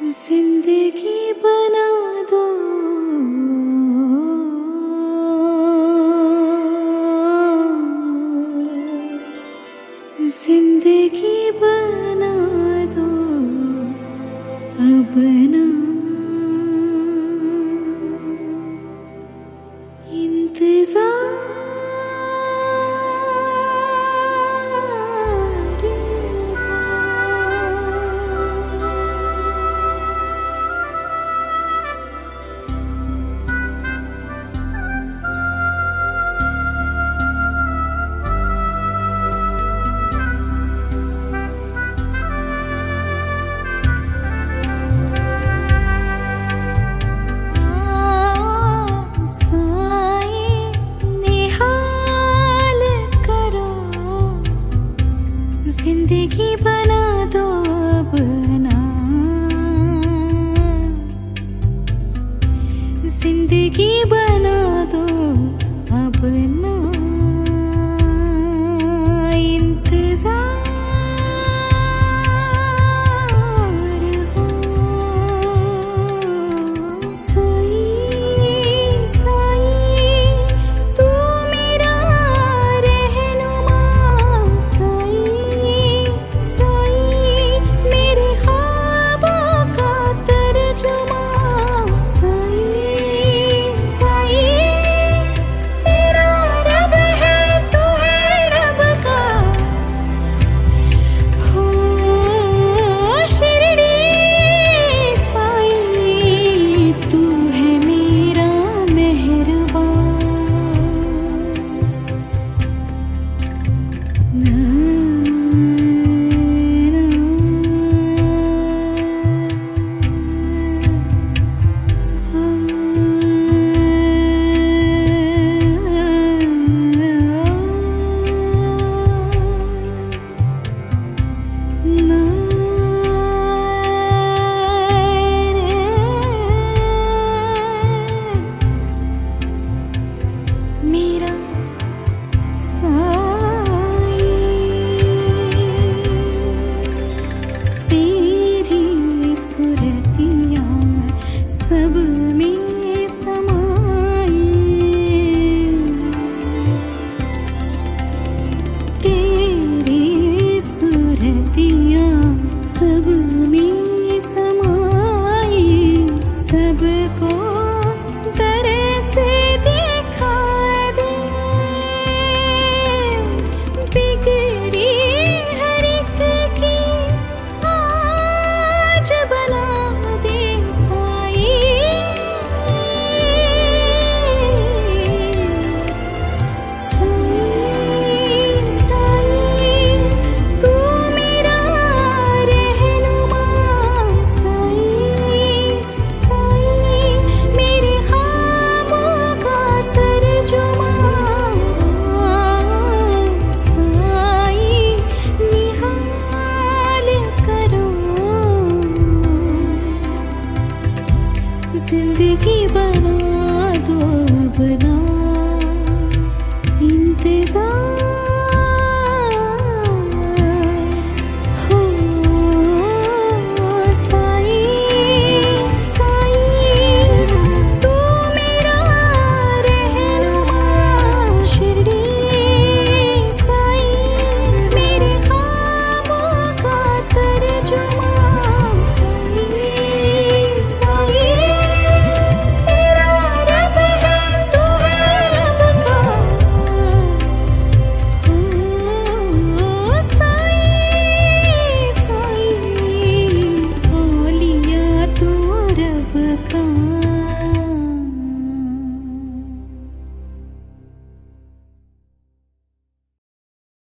ज़िंदगी बना दो। ज़िंदगी बना No. Terima. ज़िंदगी बना दो बना इंतज़ार